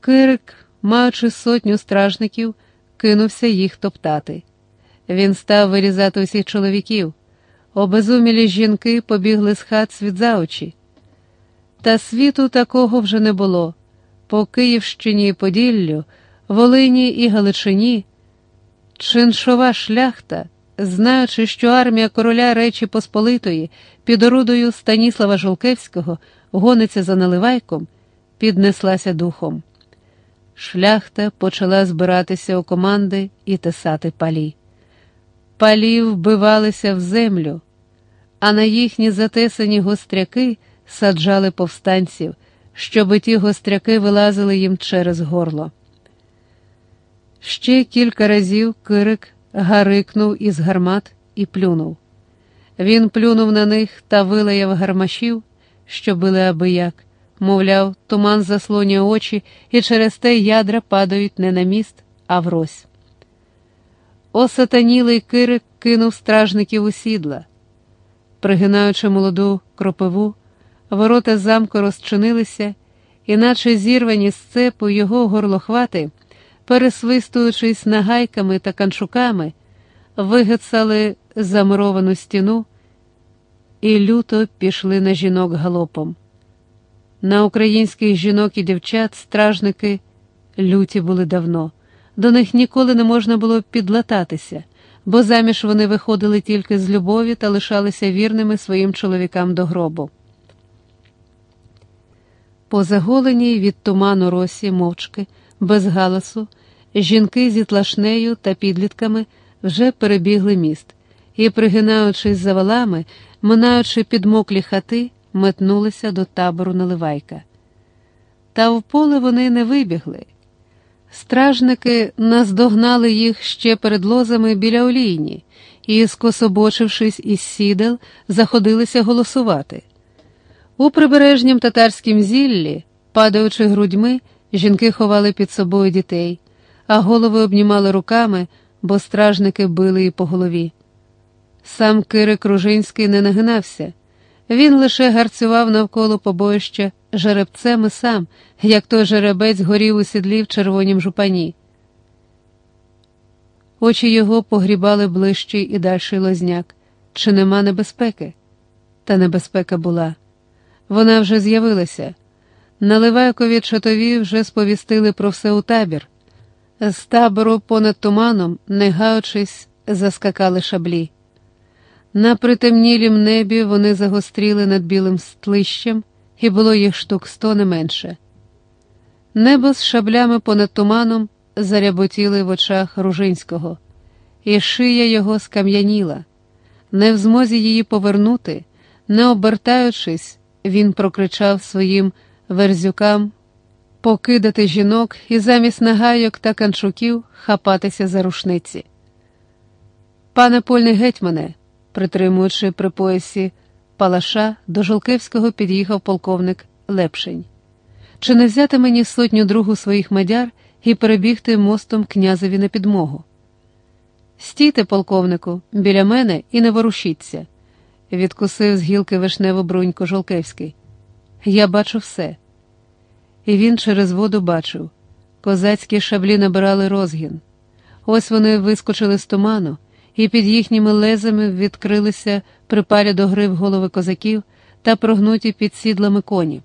Кирик, маючи сотню стражників, кинувся їх топтати. Він став вирізати усіх чоловіків. Обезумілі жінки побігли з хат світ за очі. Та світу такого вже не було. По Київщині і Поділлю, Волині і Галичині. Чиншова шляхта, знаючи, що армія короля Речі Посполитої під орудою Станіслава Жолкевського гониться за наливайком, піднеслася духом. Шляхта почала збиратися у команди і тесати палі. Палі вбивалися в землю, а на їхні затесані гостряки саджали повстанців, щоби ті гостряки вилазили їм через горло. Ще кілька разів Кирик гарикнув із гармат і плюнув. Він плюнув на них та вилаяв гармашів, що били абияк, мовляв, туман заслонює очі, і через те ядра падають не на міст, а врозь. Осатанілий Кирик кинув стражників у сідла. Пригинаючи молоду кропиву, ворота замку розчинилися, іначе зірвані з цепу його горлохвати, пересвистуючись нагайками та канчуками, вигицали замуровану стіну і люто пішли на жінок галопом. На українських жінок і дівчат стражники люті були давно, до них ніколи не можна було підлататися, бо заміж вони виходили тільки з любові та лишалися вірними своїм чоловікам до гробу. По заголеній від туману росі мовчки, без галасу, жінки зі тлашнею та підлітками вже перебігли міст і, пригинаючись за валами, минаючи підмоклі хати, метнулися до табору Наливайка. Та в поле вони не вибігли. Стражники наздогнали їх ще перед лозами біля олійні і, скособочившись із сідел, заходилися голосувати. У прибережнім татарськім зіллі, падаючи грудьми, жінки ховали під собою дітей, а голови обнімали руками, бо стражники били її по голові. Сам Кирик Ружинський не нагинався, він лише гарцював навколо побоїща жеребцем і сам, як той жеребець горів у сідлі в червонім жупані. Очі його погрібали ближчий і дальший лозняк. Чи нема небезпеки? Та небезпека була. Вона вже з'явилася. На Ливайкові чотові вже сповістили про все у табір. З табору понад туманом, не гаючись, заскакали шаблі. На притемнілім небі вони загостріли над білим стлищем, і було їх штук сто не менше. Небо з шаблями понад туманом заряботіли в очах Ружинського, і шия його скам'яніла. Не в змозі її повернути, не обертаючись, він прокричав своїм верзюкам покидати жінок і замість нагайок та канчуків хапатися за рушниці. Пане польний гетьмане, притримуючи при поясі палаша, до Жолкевського під'їхав полковник Лепшень. Чи не взяти мені сотню другу своїх мадяр і перебігти мостом князеві на підмогу? Стійте, полковнику, біля мене і не ворушіться, відкусив з гілки вишневу бруньку Жолкевський. Я бачу все. І він через воду бачив. Козацькі шаблі набирали розгін. Ось вони вискочили з туману, і під їхніми лезами відкрилися припалі до грив голови козаків та прогнуті під сідлами коні.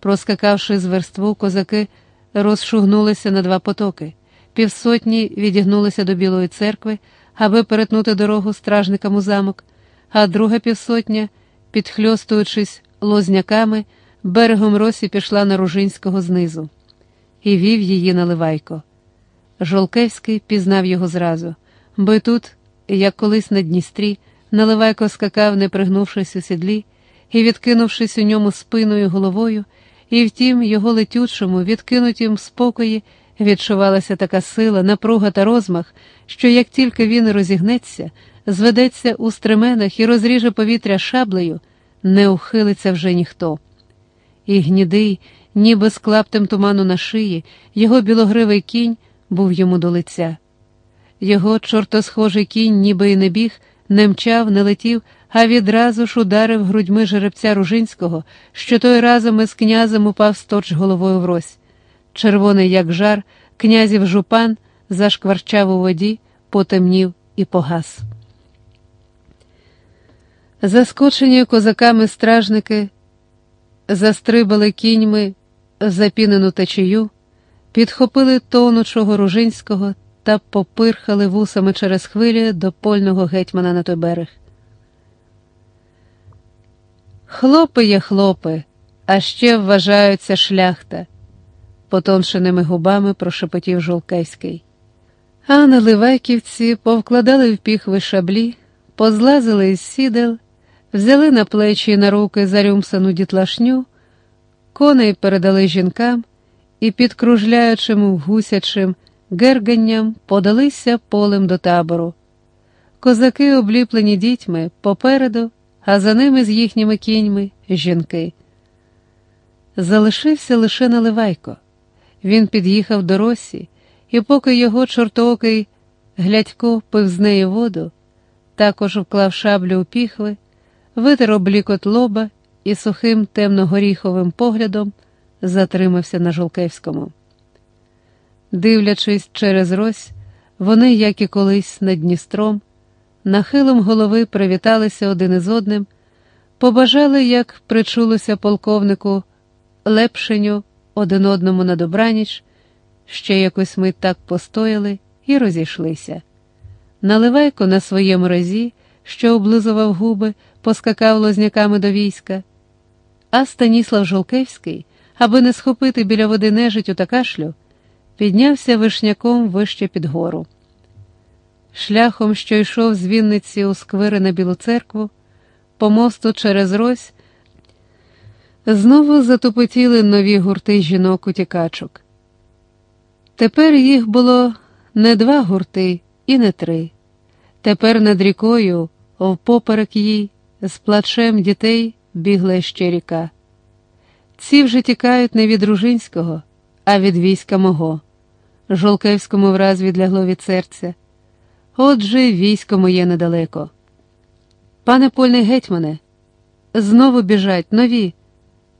Проскакавши з верству, козаки розшугнулися на два потоки, півсотні відігнулися до Білої церкви, аби перетнути дорогу стражникам у замок, а друга півсотня, підхльостуючись лозняками, берегом росі пішла на Ружинського знизу і вів її наливайко. Жолкевський пізнав його зразу, бо тут, як колись на Дністрі, наливайко скакав, не пригнувшись у сідлі і відкинувшись у ньому спиною головою, і втім, його летючому, відкинутім спокої, відчувалася така сила, напруга та розмах, що як тільки він розігнеться, зведеться у стременах і розріже повітря шаблею, не ухилиться вже ніхто. І гнідий, ніби з клаптем туману на шиї, його білогривий кінь був йому до лиця. Його чортосхожий кінь, ніби й не біг, не мчав, не летів, а відразу ж ударив грудьми жеребця Ружинського, що той разом із князем упав сторч головою врозь. червоний, як жар, князів жупан зашкварчав у воді, потемнів і погас. Заскочені козаками стражники застрибали кіньми запінену течію, підхопили тонучого Ружинського та попирхали вусами через хвилі до польного гетьмана на той берег. Хлопи є хлопи, а ще вважаються шляхта, потоншеними губами прошепотів Жолкевський. А наливайківці повкладали в піхви шаблі, позлазили із сідел, взяли на плечі і на руки зарюмсану дітлашню, коней передали жінкам і, підкружляючим гусячим герганням, подалися полем до табору. Козаки, обліплені дітьми, попереду, а за ними з їхніми кіньми жінки. Залишився лише наливайко. Він під'їхав до Росі, і поки його чортоокий глядько пив з неї воду, також вклав шаблю у піхви, витер облікот лоба і сухим темно-горіховим поглядом затримався на Жолкевському. Дивлячись через Рось, вони, як і колись над Дністром, нахилом голови привіталися один із одним, побажали, як причулося полковнику Лепшеню один одному на добраніч, ще якось мить так постояли і розійшлися. Наливайко на своєму разі, що облизував губи, поскакав лозняками до війська, а Станіслав Жолкевський, аби не схопити біля води нежитю та кашлю, піднявся вишняком вище під гору. Шляхом, що йшов з Вінниці у сквири на Білу церкву, по мосту через Рось, знову затопотіли нові гурти жінок утікачок. Тепер їх було не два гурти і не три. Тепер над рікою, впоперек їй, з плачем дітей бігла ще ріка. Ці вже тікають не від Ружинського, а від війська мого. Жолкевському враз відлягло від серця. Отже, військо моє недалеко. Пане польний гетьмане, знову біжать нові.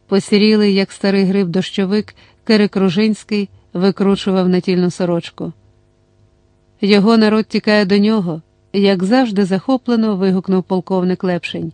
Посірілий, як старий гриб дощовик, Кирик Ружинський викручував натільну сорочку. Його народ тікає до нього, як завжди захоплено вигукнув полковник Лепшень.